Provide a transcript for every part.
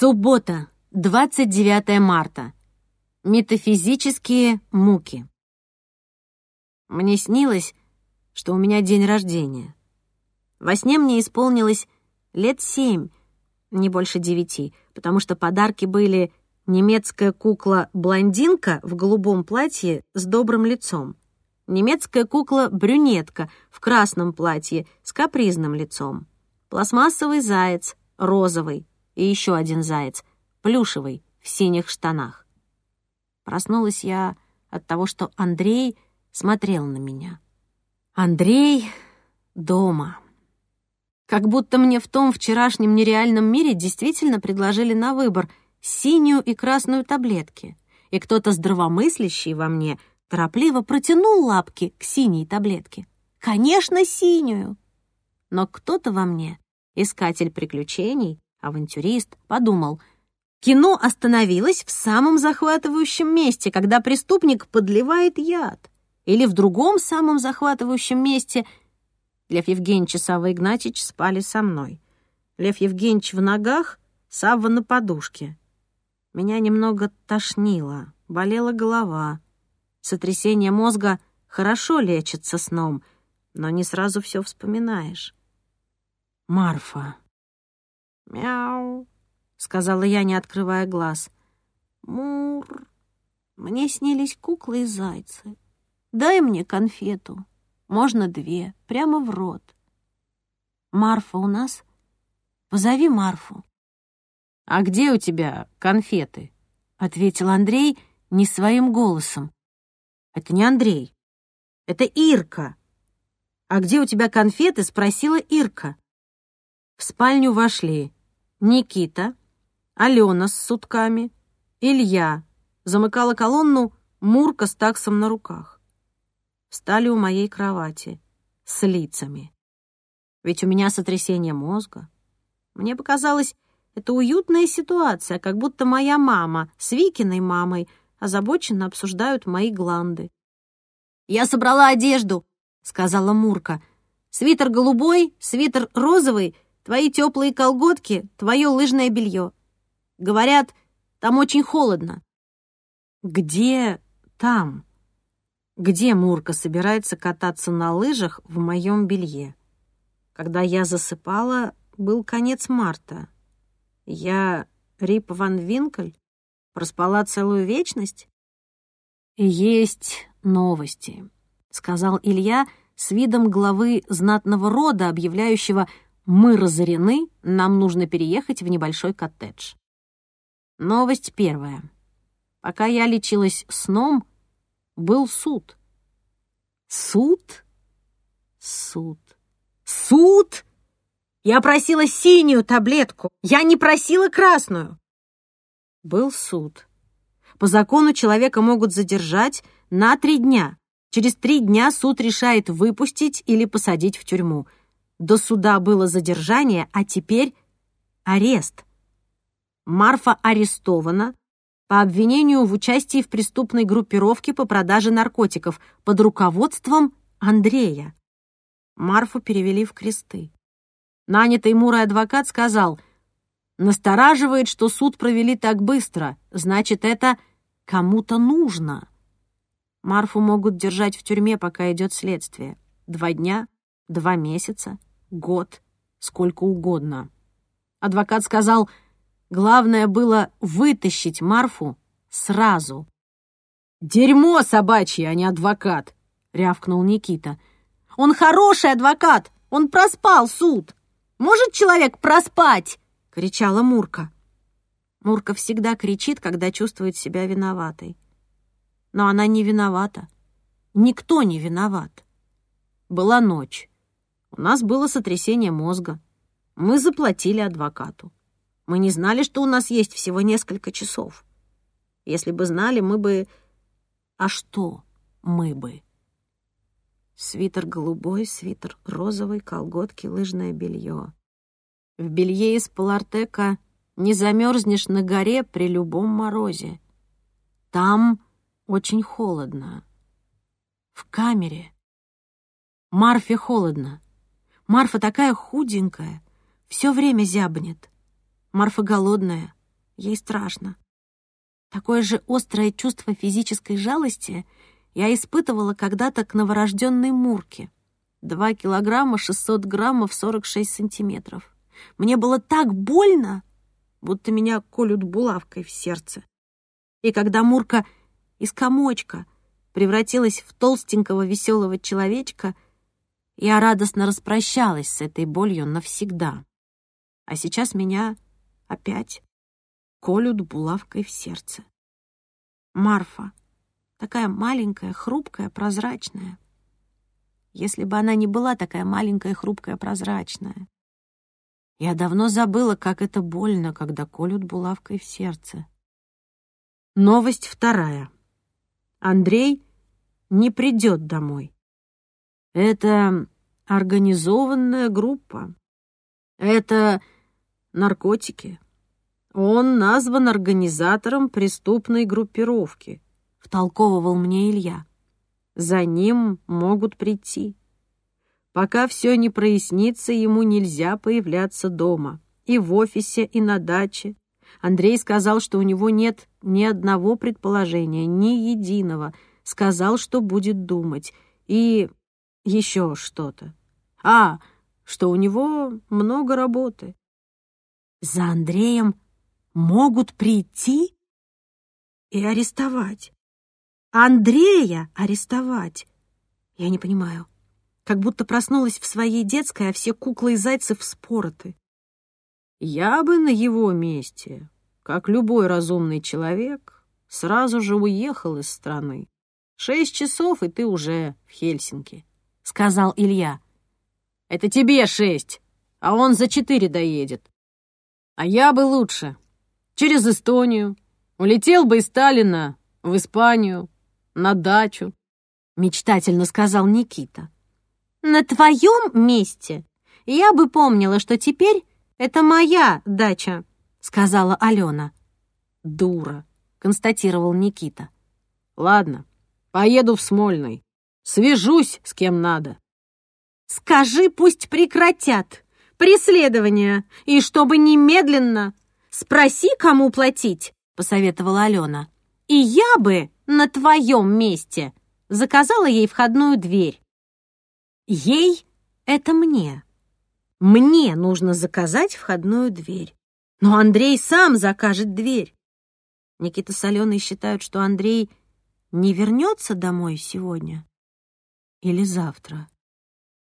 Суббота, 29 марта. Метафизические муки. Мне снилось, что у меня день рождения. Во сне мне исполнилось лет семь, не больше девяти, потому что подарки были немецкая кукла-блондинка в голубом платье с добрым лицом, немецкая кукла-брюнетка в красном платье с капризным лицом, пластмассовый заяц, розовый, и еще один заяц, плюшевый, в синих штанах. Проснулась я от того, что Андрей смотрел на меня. Андрей дома. Как будто мне в том вчерашнем нереальном мире действительно предложили на выбор синюю и красную таблетки, и кто-то здравомыслящий во мне торопливо протянул лапки к синей таблетке. Конечно, синюю! Но кто-то во мне, искатель приключений, авантюрист, подумал, кино остановилось в самом захватывающем месте, когда преступник подливает яд, или в другом самом захватывающем месте. Лев Евгеньевич и Савва Игнатьевич спали со мной. Лев Евгеньевич в ногах, Савва на подушке. Меня немного тошнило, болела голова. Сотрясение мозга хорошо лечится сном, но не сразу все вспоминаешь. Марфа. «Мяу», — сказала я, не открывая глаз. «Мур, мне снились куклы и зайцы. Дай мне конфету. Можно две, прямо в рот». «Марфа у нас? Позови Марфу». «А где у тебя конфеты?» — ответил Андрей не своим голосом. «Это не Андрей, это Ирка». «А где у тебя конфеты?» — спросила Ирка. В спальню вошли Никита, Алена с сутками, Илья, замыкала колонну Мурка с таксом на руках. Встали у моей кровати с лицами. Ведь у меня сотрясение мозга. Мне показалось, это уютная ситуация, как будто моя мама с Викиной мамой озабоченно обсуждают мои гланды. «Я собрала одежду», — сказала Мурка. «Свитер голубой, свитер розовый — Твои теплые колготки, твое лыжное белье. Говорят, там очень холодно. Где там? Где Мурка собирается кататься на лыжах в моем белье? Когда я засыпала, был конец марта. Я Рип Ван Винкель? Проспала целую вечность? «Есть новости», — сказал Илья с видом главы знатного рода, объявляющего мы разорены, нам нужно переехать в небольшой коттедж. Новость первая. Пока я лечилась сном, был суд. Суд? Суд. Суд? Я просила синюю таблетку. Я не просила красную. Был суд. По закону человека могут задержать на три дня. Через три дня суд решает выпустить или посадить в тюрьму — до суда было задержание, а теперь арест. Марфа арестована по обвинению в участии в преступной группировке по продаже наркотиков под руководством Андрея. Марфу перевели в кресты. Нанятый Мурой адвокат сказал, «Настораживает, что суд провели так быстро, значит, это кому-то нужно». Марфу могут держать в тюрьме, пока идет следствие. Два дня, два месяца год, сколько угодно. Адвокат сказал, главное было вытащить Марфу сразу. «Дерьмо собачье, а не адвокат!» — рявкнул Никита. «Он хороший адвокат! Он проспал суд! Может человек проспать?» — кричала Мурка. Мурка всегда кричит, когда чувствует себя виноватой. Но она не виновата. Никто не виноват. Была ночь. У нас было сотрясение мозга. Мы заплатили адвокату. Мы не знали, что у нас есть всего несколько часов. Если бы знали, мы бы... А что мы бы? Свитер голубой, свитер розовый, колготки, лыжное белье. В белье из полартека не замерзнешь на горе при любом морозе. Там очень холодно. В камере. Марфе холодно. Марфа такая худенькая, все время зябнет. Марфа голодная, ей страшно. Такое же острое чувство физической жалости я испытывала когда-то к новорожденной Мурке. Два килограмма шестьсот граммов сорок шесть сантиметров. Мне было так больно, будто меня колют булавкой в сердце. И когда Мурка из комочка превратилась в толстенького веселого человечка, я радостно распрощалась с этой болью навсегда. А сейчас меня опять колют булавкой в сердце. Марфа, такая маленькая, хрупкая, прозрачная. Если бы она не была такая маленькая, хрупкая, прозрачная. Я давно забыла, как это больно, когда колют булавкой в сердце. Новость вторая. Андрей не придет домой. Это организованная группа. Это наркотики. Он назван организатором преступной группировки, втолковывал мне Илья. За ним могут прийти. Пока все не прояснится, ему нельзя появляться дома. И в офисе, и на даче. Андрей сказал, что у него нет ни одного предположения, ни единого. Сказал, что будет думать. И еще что-то. А, что у него много работы. За Андреем могут прийти и арестовать. Андрея арестовать. Я не понимаю. Как будто проснулась в своей детской, а все куклы и зайцы вспороты. Я бы на его месте, как любой разумный человек, сразу же уехал из страны. Шесть часов, и ты уже в Хельсинки, — сказал Илья. Это тебе шесть, а он за четыре доедет. А я бы лучше через Эстонию. Улетел бы из Сталина в Испанию, на дачу», — мечтательно сказал Никита. «На твоем месте я бы помнила, что теперь это моя дача», — сказала Алена. «Дура», — констатировал Никита. «Ладно, поеду в Смольный. Свяжусь с кем надо». «Скажи, пусть прекратят преследование, и чтобы немедленно Спроси, кому платить», — посоветовала Алена. «И я бы на твоем месте заказала ей входную дверь». «Ей — это мне. Мне нужно заказать входную дверь. Но Андрей сам закажет дверь». Никита с Аленой считают, что Андрей не вернется домой сегодня или завтра.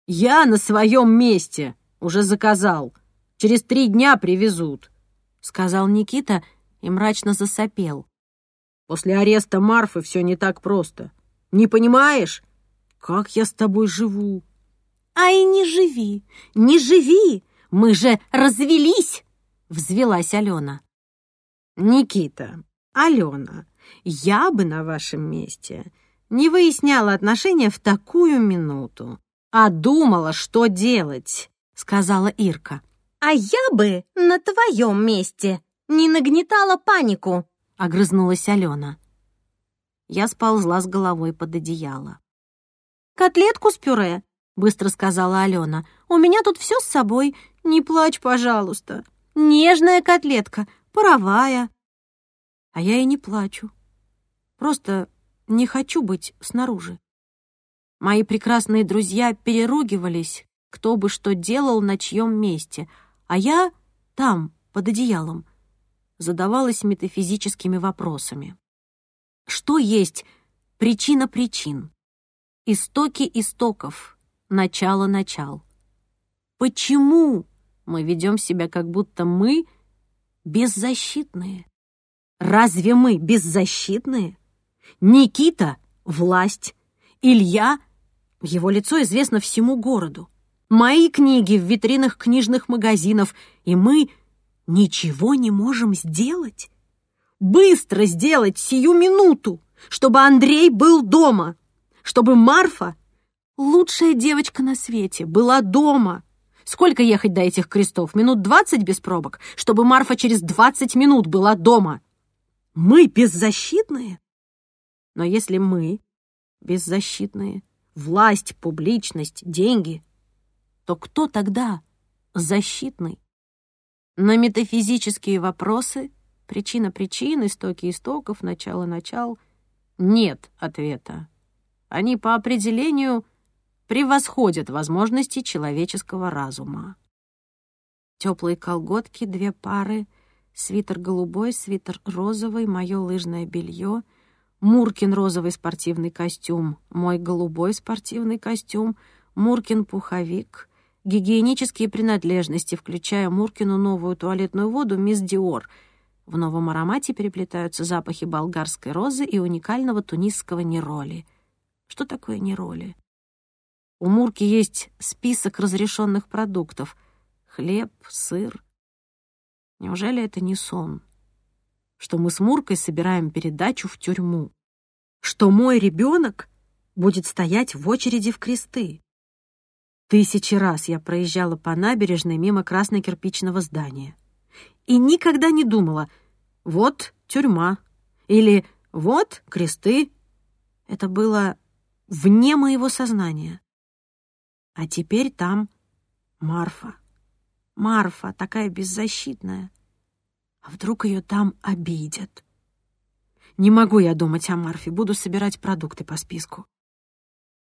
«Я на своем месте уже заказал. Через три дня привезут. — сказал Никита и мрачно засопел. «После ареста Марфы все не так просто. Не понимаешь? Как я с тобой живу?» «А и не живи, не живи! Мы же развелись!» — взвелась Алена. «Никита, Алена, я бы на вашем месте не выясняла отношения в такую минуту, а думала, что делать», — сказала Ирка. «А я бы на твоем месте не нагнетала панику», — огрызнулась Алена. Я сползла с головой под одеяло. «Котлетку с пюре», — быстро сказала Алена. «У меня тут все с собой. Не плачь, пожалуйста. Нежная котлетка, паровая». А я и не плачу. Просто не хочу быть снаружи. Мои прекрасные друзья переругивались, кто бы что делал на чьем месте — а я там, под одеялом, задавалась метафизическими вопросами. Что есть причина причин? Истоки истоков, начало начал. Почему мы ведем себя, как будто мы беззащитные? Разве мы беззащитные? Никита — власть. Илья — его лицо известно всему городу мои книги в витринах книжных магазинов, и мы ничего не можем сделать. Быстро сделать сию минуту, чтобы Андрей был дома, чтобы Марфа, лучшая девочка на свете, была дома. Сколько ехать до этих крестов? Минут двадцать без пробок, чтобы Марфа через двадцать минут была дома. Мы беззащитные? Но если мы беззащитные, власть, публичность, деньги — то кто тогда защитный? На метафизические вопросы Причина причин, истоки истоков, начало начал. Нет ответа. Они по определению превосходят возможности человеческого разума. Теплые колготки, две пары, свитер голубой, свитер розовый, мое лыжное белье, Муркин розовый спортивный костюм, мой голубой спортивный костюм, Муркин пуховик, гигиенические принадлежности, включая Муркину новую туалетную воду «Мисс Диор», в новом аромате переплетаются запахи болгарской розы и уникального тунисского нероли. Что такое нероли? У Мурки есть список разрешенных продуктов. Хлеб, сыр. Неужели это не сон? Что мы с Муркой собираем передачу в тюрьму? Что мой ребенок будет стоять в очереди в кресты? Тысячи раз я проезжала по набережной мимо красно-кирпичного здания. И никогда не думала, вот тюрьма или вот кресты. Это было вне моего сознания. А теперь там Марфа. Марфа, такая беззащитная. А вдруг ее там обидят? Не могу я думать о Марфе, буду собирать продукты по списку.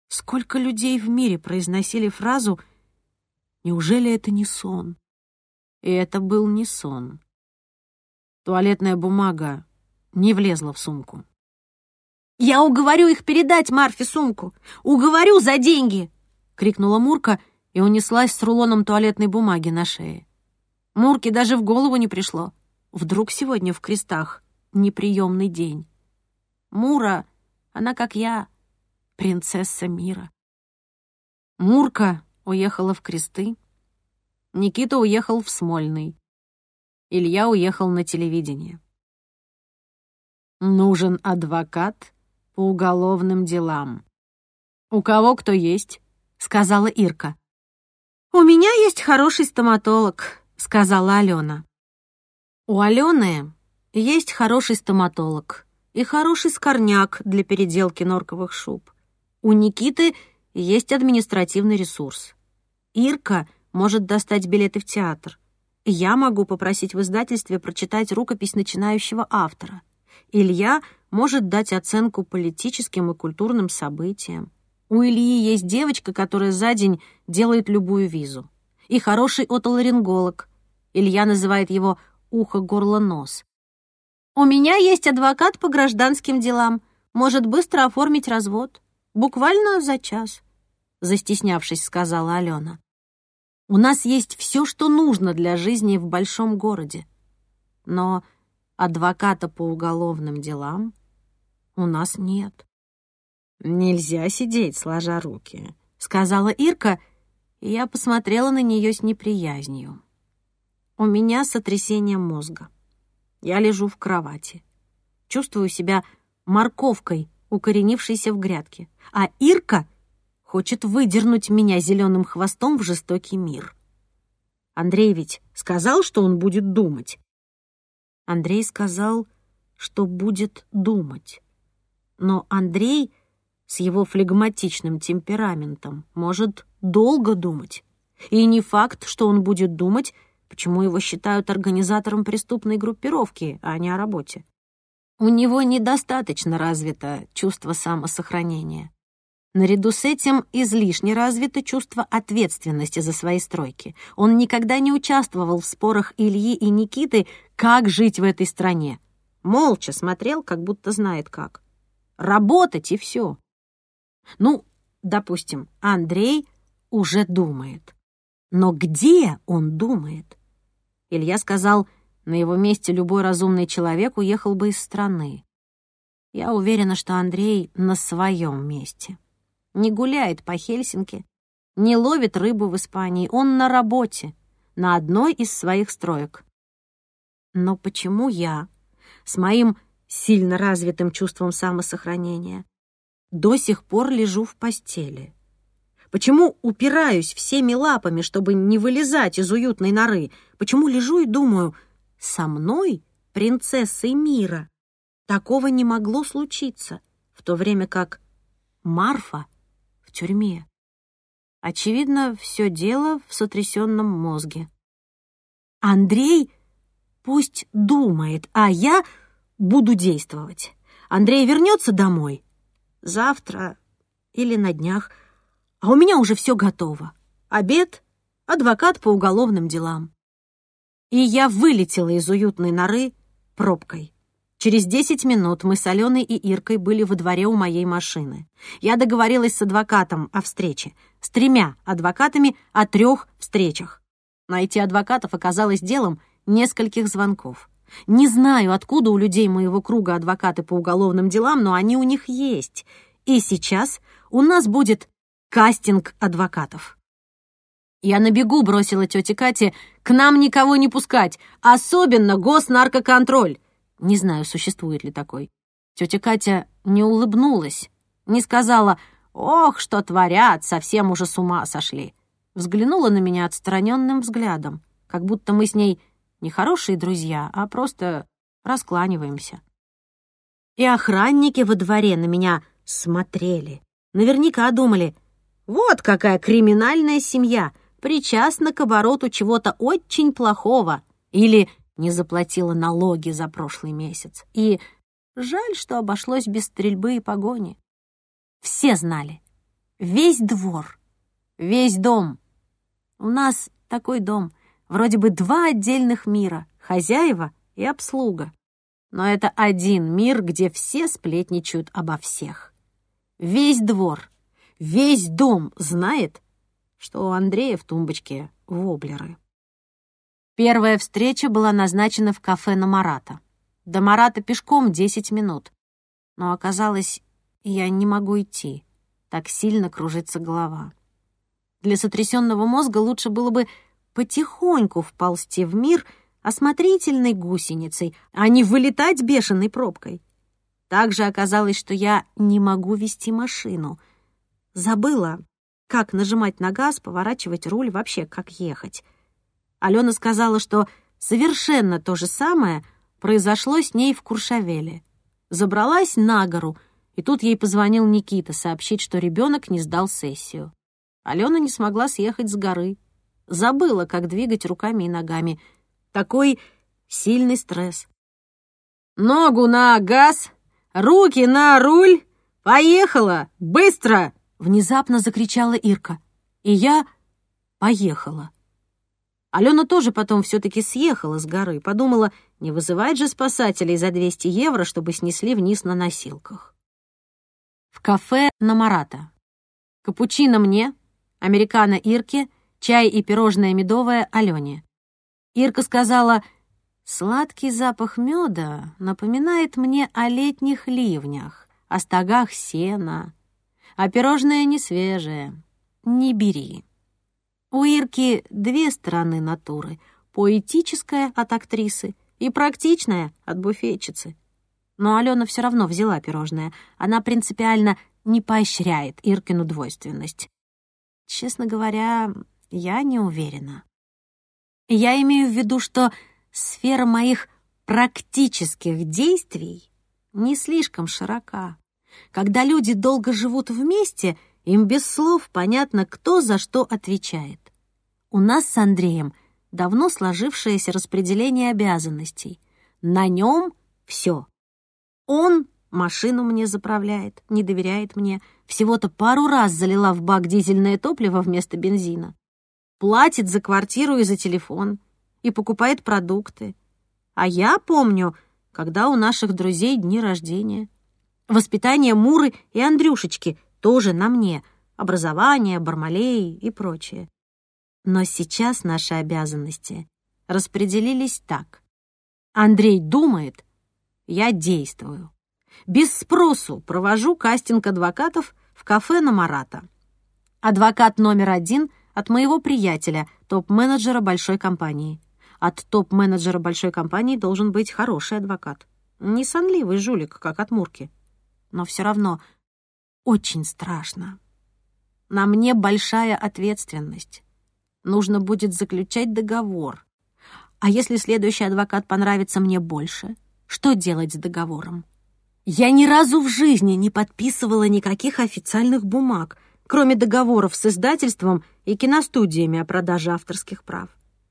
Сколько людей в мире произносили фразу «Неужели это не сон?» И это был не сон. Туалетная бумага не влезла в сумку. «Я уговорю их передать Марфе сумку! Уговорю за деньги!» — крикнула Мурка и унеслась с рулоном туалетной бумаги на шее. Мурке даже в голову не пришло. Вдруг сегодня в крестах неприемный день. Мура, она как я, принцесса мира. Мурка уехала в кресты, Никита уехал в Смольный. Илья уехал на телевидение. Нужен адвокат по уголовным делам. «У кого кто есть?» — сказала Ирка. «У меня есть хороший стоматолог», — сказала Алена. У Алены есть хороший стоматолог и хороший скорняк для переделки норковых шуб. У Никиты есть административный ресурс. Ирка может достать билеты в театр — я могу попросить в издательстве прочитать рукопись начинающего автора. Илья может дать оценку политическим и культурным событиям. У Ильи есть девочка, которая за день делает любую визу. И хороший отоларинголог. Илья называет его «ухо, горло, нос». «У меня есть адвокат по гражданским делам. Может быстро оформить развод. Буквально за час», — застеснявшись, сказала Алена. У нас есть все, что нужно для жизни в большом городе. Но адвоката по уголовным делам у нас нет. «Нельзя сидеть, сложа руки», — сказала Ирка, и я посмотрела на нее с неприязнью. У меня сотрясение мозга. Я лежу в кровати. Чувствую себя морковкой, укоренившейся в грядке. А Ирка — хочет выдернуть меня зеленым хвостом в жестокий мир. Андрей ведь сказал, что он будет думать. Андрей сказал, что будет думать. Но Андрей с его флегматичным темпераментом может долго думать. И не факт, что он будет думать, почему его считают организатором преступной группировки, а не о работе. У него недостаточно развито чувство самосохранения. Наряду с этим излишне развито чувство ответственности за свои стройки. Он никогда не участвовал в спорах Ильи и Никиты, как жить в этой стране. Молча смотрел, как будто знает как. Работать и все. Ну, допустим, Андрей уже думает. Но где он думает? Илья сказал, на его месте любой разумный человек уехал бы из страны. Я уверена, что Андрей на своем месте не гуляет по Хельсинки, не ловит рыбу в Испании. Он на работе, на одной из своих строек. Но почему я, с моим сильно развитым чувством самосохранения, до сих пор лежу в постели? Почему упираюсь всеми лапами, чтобы не вылезать из уютной норы? Почему лежу и думаю, со мной, принцессой мира, такого не могло случиться, в то время как Марфа — тюрьме. Очевидно, все дело в сотрясенном мозге. Андрей Пусть думает, а я буду действовать. Андрей вернется домой завтра или на днях, а у меня уже все готово. Обед, адвокат по уголовным делам. И я вылетела из уютной норы пробкой. Через десять минут мы с Аленой и Иркой были во дворе у моей машины. Я договорилась с адвокатом о встрече, с тремя адвокатами о трех встречах. Найти адвокатов оказалось делом нескольких звонков. Не знаю, откуда у людей моего круга адвокаты по уголовным делам, но они у них есть. И сейчас у нас будет кастинг адвокатов. Я на бегу бросила тете Кате «К нам никого не пускать, особенно госнаркоконтроль». Не знаю, существует ли такой. Тетя Катя не улыбнулась, не сказала «Ох, что творят, совсем уже с ума сошли». Взглянула на меня отстраненным взглядом, как будто мы с ней не хорошие друзья, а просто раскланиваемся. И охранники во дворе на меня смотрели. Наверняка думали, вот какая криминальная семья, причастна к обороту чего-то очень плохого. Или не заплатила налоги за прошлый месяц. И жаль, что обошлось без стрельбы и погони. Все знали. Весь двор. Весь дом. У нас такой дом. Вроде бы два отдельных мира — хозяева и обслуга. Но это один мир, где все сплетничают обо всех. Весь двор, весь дом знает, что у Андрея в тумбочке воблеры. Первая встреча была назначена в кафе на Марата. До Марата пешком 10 минут. Но оказалось, я не могу идти. Так сильно кружится голова. Для сотрясенного мозга лучше было бы потихоньку вползти в мир осмотрительной гусеницей, а не вылетать бешеной пробкой. Также оказалось, что я не могу вести машину. Забыла, как нажимать на газ, поворачивать руль, вообще как ехать. Алена сказала, что совершенно то же самое произошло с ней в Куршавеле. Забралась на гору, и тут ей позвонил Никита сообщить, что ребенок не сдал сессию. Алена не смогла съехать с горы, Забыла, как двигать руками и ногами. Такой сильный стресс. «Ногу на газ! Руки на руль! Поехала! Быстро!» Внезапно закричала Ирка. И я поехала. Алена тоже потом все-таки съехала с горы. Подумала, не вызывать же спасателей за 200 евро, чтобы снесли вниз на носилках. В кафе на Марата. Капучино мне, американо Ирке чай и пирожное медовое Алене. Ирка сказала, «Сладкий запах меда напоминает мне о летних ливнях, о стогах сена, а пирожное не свежее. Не бери». У Ирки две стороны натуры — поэтическая от актрисы и практичная от буфетчицы. Но Алена все равно взяла пирожное. Она принципиально не поощряет Иркину двойственность. Честно говоря, я не уверена. Я имею в виду, что сфера моих практических действий не слишком широка. Когда люди долго живут вместе, им без слов понятно, кто за что отвечает. У нас с Андреем давно сложившееся распределение обязанностей. На нем все. Он машину мне заправляет, не доверяет мне. Всего-то пару раз залила в бак дизельное топливо вместо бензина платит за квартиру и за телефон, и покупает продукты. А я помню, когда у наших друзей дни рождения. Воспитание Муры и Андрюшечки тоже на мне, образование, Бармалей и прочее. Но сейчас наши обязанности распределились так. Андрей думает, я действую. Без спросу провожу кастинг адвокатов в кафе на Марата. Адвокат номер один от моего приятеля, топ-менеджера большой компании. От топ-менеджера большой компании должен быть хороший адвокат. Не сонливый жулик, как от Мурки. Но все равно очень страшно. На мне большая ответственность. Нужно будет заключать договор. А если следующий адвокат понравится мне больше, что делать с договором? Я ни разу в жизни не подписывала никаких официальных бумаг — кроме договоров с издательством и киностудиями о продаже авторских прав.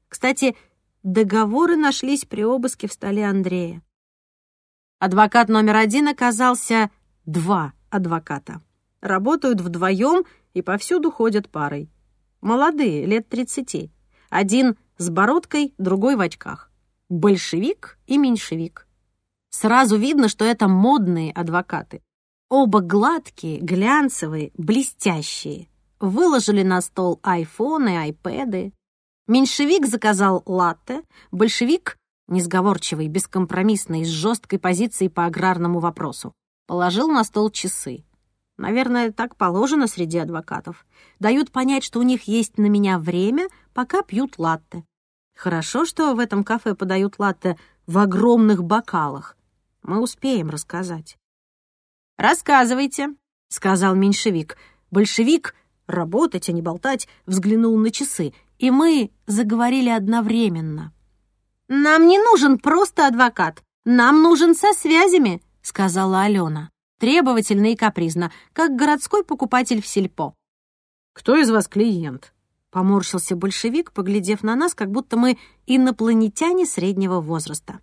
Кстати, договоры нашлись при обыске в столе Андрея. Адвокат номер один оказался два адвоката. Работают вдвоем и повсюду ходят парой. Молодые, лет тридцати. Один с бородкой, другой в очках. Большевик и меньшевик. Сразу видно, что это модные адвокаты. Оба гладкие, глянцевые, блестящие. Выложили на стол айфоны, айпэды. Меньшевик заказал латте, большевик, несговорчивый, бескомпромиссный, с жесткой позицией по аграрному вопросу, положил на стол часы. Наверное, так положено среди адвокатов. Дают понять, что у них есть на меня время, пока пьют латте. Хорошо, что в этом кафе подают латте в огромных бокалах. Мы успеем рассказать. «Рассказывайте», — сказал меньшевик. Большевик, работать, а не болтать, взглянул на часы, и мы заговорили одновременно. «Нам не нужен просто адвокат, нам нужен со связями», — сказала Алена требовательно и капризно, как городской покупатель в сельпо. «Кто из вас клиент?» — поморщился большевик, поглядев на нас, как будто мы инопланетяне среднего возраста.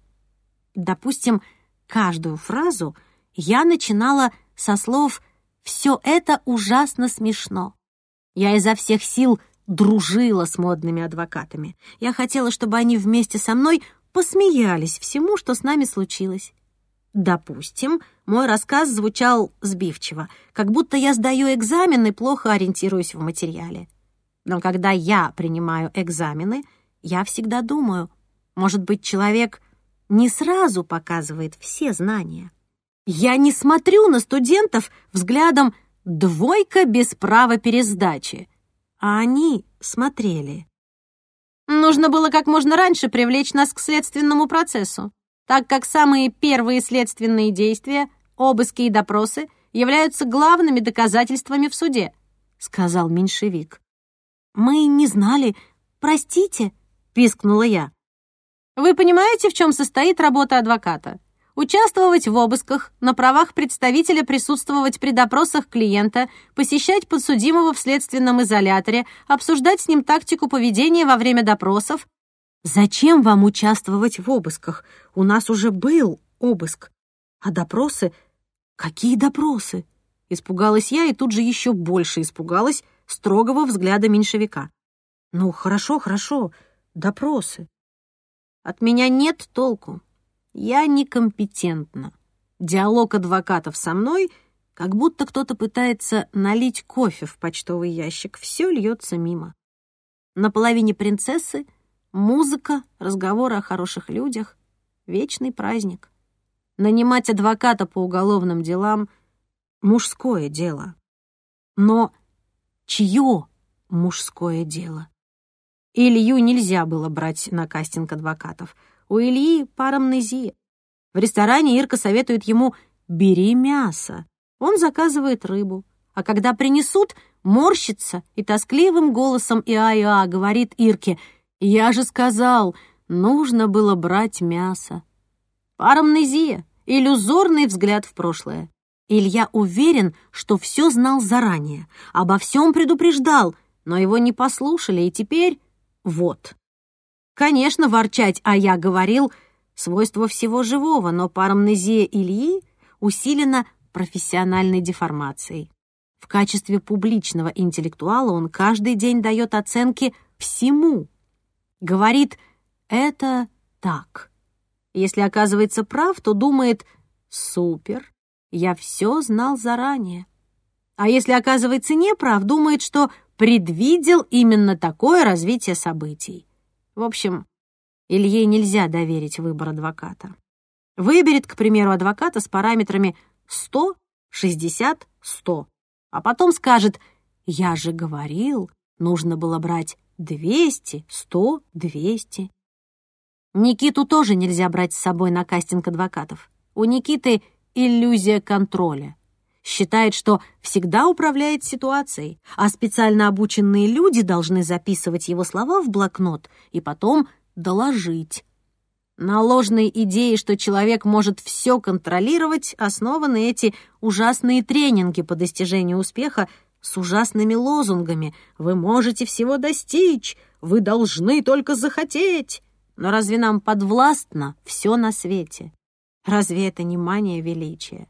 Допустим, каждую фразу я начинала со слов «все это ужасно смешно». Я изо всех сил дружила с модными адвокатами. Я хотела, чтобы они вместе со мной посмеялись всему, что с нами случилось. Допустим, мой рассказ звучал сбивчиво, как будто я сдаю экзамен и плохо ориентируюсь в материале. Но когда я принимаю экзамены, я всегда думаю, может быть, человек не сразу показывает все знания. Я не смотрю на студентов взглядом «двойка без права пересдачи», а они смотрели. Нужно было как можно раньше привлечь нас к следственному процессу так как самые первые следственные действия, обыски и допросы являются главными доказательствами в суде», — сказал меньшевик. «Мы не знали. Простите», — пискнула я. «Вы понимаете, в чем состоит работа адвоката? Участвовать в обысках, на правах представителя присутствовать при допросах клиента, посещать подсудимого в следственном изоляторе, обсуждать с ним тактику поведения во время допросов, «Зачем вам участвовать в обысках? У нас уже был обыск. А допросы? Какие допросы?» Испугалась я и тут же еще больше испугалась строгого взгляда меньшевика. «Ну, хорошо, хорошо, допросы». «От меня нет толку. Я некомпетентна. Диалог адвокатов со мной, как будто кто-то пытается налить кофе в почтовый ящик. Все льется мимо. На половине принцессы — Музыка, разговоры о хороших людях, вечный праздник. Нанимать адвоката по уголовным делам — мужское дело. Но чье мужское дело? Илью нельзя было брать на кастинг адвокатов. У Ильи парамнезия. В ресторане Ирка советует ему «бери мясо». Он заказывает рыбу. А когда принесут, морщится и тоскливым голосом Иа-Иа говорит Ирке — я же сказал, нужно было брать мясо. Парамнезия, иллюзорный взгляд в прошлое. Илья уверен, что все знал заранее, обо всем предупреждал, но его не послушали, и теперь вот. Конечно, ворчать «а я говорил» — свойство всего живого, но парамнезия Ильи усилена профессиональной деформацией. В качестве публичного интеллектуала он каждый день дает оценки всему, Говорит «это так». Если оказывается прав, то думает «супер, я все знал заранее». А если оказывается неправ, думает, что предвидел именно такое развитие событий. В общем, Илье нельзя доверить выбор адвоката. Выберет, к примеру, адвоката с параметрами 100, 60, 100, а потом скажет «Я же говорил, нужно было брать Двести, сто, двести. Никиту тоже нельзя брать с собой на кастинг адвокатов. У Никиты иллюзия контроля. Считает, что всегда управляет ситуацией, а специально обученные люди должны записывать его слова в блокнот и потом доложить. На ложной идее, что человек может все контролировать, основаны эти ужасные тренинги по достижению успеха с ужасными лозунгами «Вы можете всего достичь! Вы должны только захотеть!» Но разве нам подвластно все на свете? Разве это не мания величия?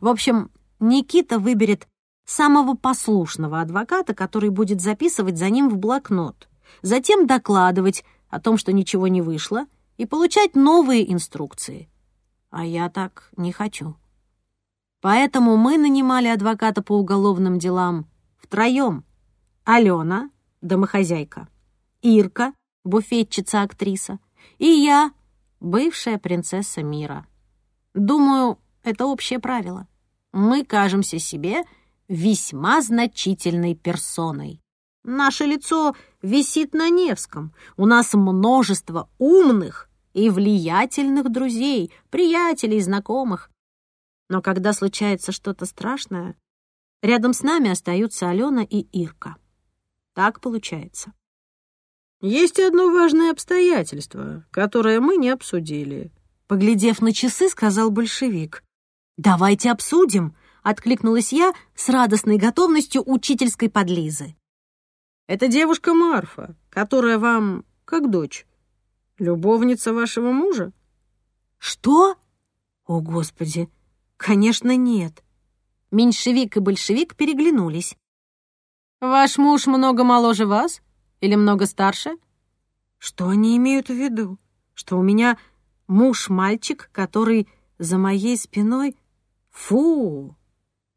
В общем, Никита выберет самого послушного адвоката, который будет записывать за ним в блокнот, затем докладывать о том, что ничего не вышло, и получать новые инструкции. А я так не хочу. Поэтому мы нанимали адвоката по уголовным делам втроем. Алена, домохозяйка, Ирка, буфетчица-актриса, и я, бывшая принцесса мира. Думаю, это общее правило. Мы кажемся себе весьма значительной персоной. Наше лицо висит на Невском. У нас множество умных и влиятельных друзей, приятелей, знакомых. Но когда случается что-то страшное, рядом с нами остаются Алена и Ирка. Так получается. Есть одно важное обстоятельство, которое мы не обсудили. Поглядев на часы, сказал большевик. «Давайте обсудим», — откликнулась я с радостной готовностью учительской подлизы. «Это девушка Марфа, которая вам как дочь, любовница вашего мужа?» «Что? О, Господи! Конечно, нет!» Меньшевик и большевик переглянулись. «Ваш муж много моложе вас? Или много старше?» «Что они имеют в виду? Что у меня муж-мальчик, который за моей спиной? Фу!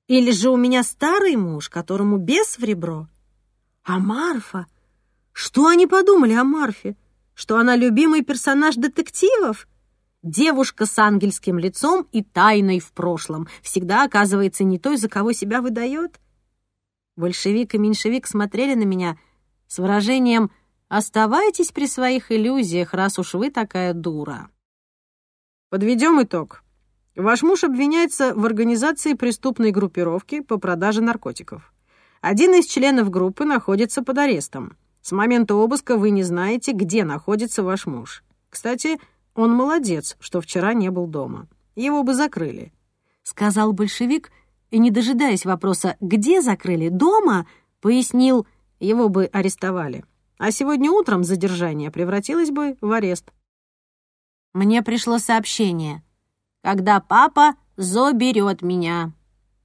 Или же у меня старый муж, которому бес в ребро? А Марфа? Что они подумали о Марфе? Что она любимый персонаж детективов?» Девушка с ангельским лицом и тайной в прошлом всегда оказывается не той, за кого себя выдает. Большевик и меньшевик смотрели на меня с выражением «Оставайтесь при своих иллюзиях, раз уж вы такая дура». Подведем итог. Ваш муж обвиняется в организации преступной группировки по продаже наркотиков. Один из членов группы находится под арестом. С момента обыска вы не знаете, где находится ваш муж. Кстати, он молодец, что вчера не был дома. Его бы закрыли», — сказал большевик, и, не дожидаясь вопроса «где закрыли? Дома?» пояснил, его бы арестовали. А сегодня утром задержание превратилось бы в арест. Мне пришло сообщение. «Когда папа заберет меня?»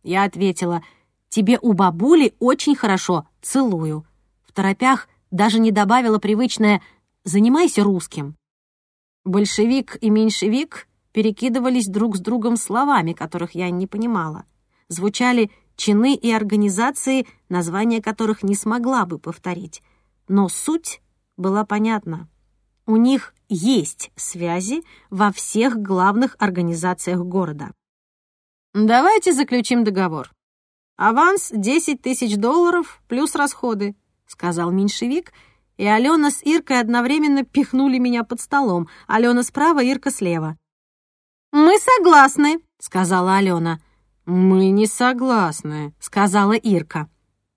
Я ответила, «Тебе у бабули очень хорошо, целую». В торопях даже не добавила привычное «занимайся русским». Большевик и меньшевик перекидывались друг с другом словами, которых я не понимала. Звучали чины и организации, названия которых не смогла бы повторить. Но суть была понятна. У них есть связи во всех главных организациях города. «Давайте заключим договор. Аванс 10 тысяч долларов плюс расходы», — сказал меньшевик, — и Алена с Иркой одновременно пихнули меня под столом. Алена справа, Ирка слева. «Мы согласны», — сказала Алена. «Мы не согласны», — сказала Ирка.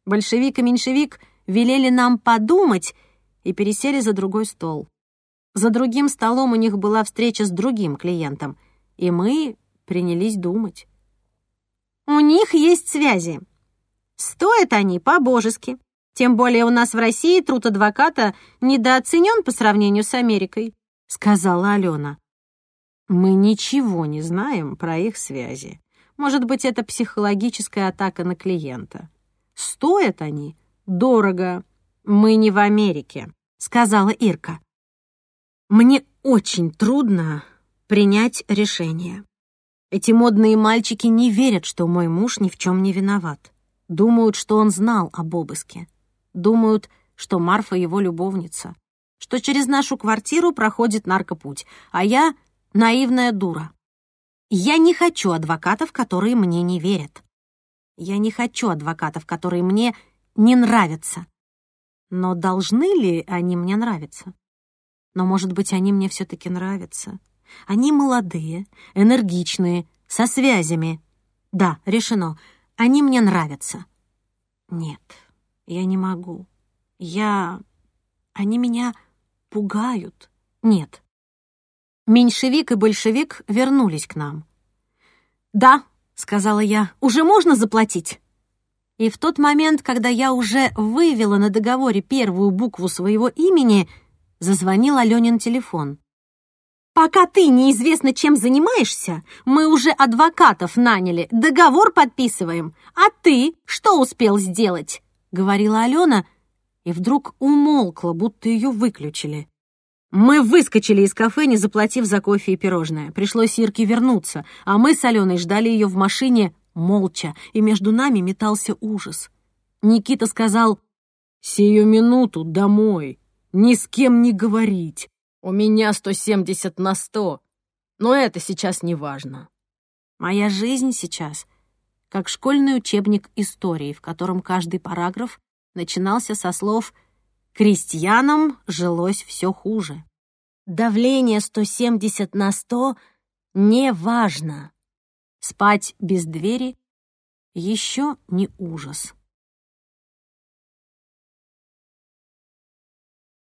Большевик и меньшевик велели нам подумать и пересели за другой стол. За другим столом у них была встреча с другим клиентом, и мы принялись думать. «У них есть связи. Стоят они по-божески. Тем более у нас в России труд адвоката недооценен по сравнению с Америкой», — сказала Алена. «Мы ничего не знаем про их связи. Может быть, это психологическая атака на клиента. Стоят они дорого. Мы не в Америке», — сказала Ирка. «Мне очень трудно принять решение. Эти модные мальчики не верят, что мой муж ни в чем не виноват. Думают, что он знал об обыске думают, что Марфа его любовница, что через нашу квартиру проходит наркопуть, а я — наивная дура. Я не хочу адвокатов, которые мне не верят. Я не хочу адвокатов, которые мне не нравятся. Но должны ли они мне нравиться? Но, может быть, они мне все-таки нравятся. Они молодые, энергичные, со связями. Да, решено. Они мне нравятся. Нет. Я не могу. Я... Они меня пугают. Нет. Меньшевик и большевик вернулись к нам. «Да», — сказала я, — «уже можно заплатить?» И в тот момент, когда я уже вывела на договоре первую букву своего имени, зазвонил Аленин телефон. «Пока ты неизвестно чем занимаешься, мы уже адвокатов наняли, договор подписываем. А ты что успел сделать?» — говорила Алена, и вдруг умолкла, будто ее выключили. Мы выскочили из кафе, не заплатив за кофе и пирожное. Пришлось Ирке вернуться, а мы с Аленой ждали ее в машине молча, и между нами метался ужас. Никита сказал «Сию минуту домой, ни с кем не говорить, у меня 170 на 100, но это сейчас не важно. Моя жизнь сейчас как школьный учебник истории, в котором каждый параграф начинался со слов «крестьянам жилось все хуже». Давление 170 на 100 не важно. Спать без двери еще не ужас.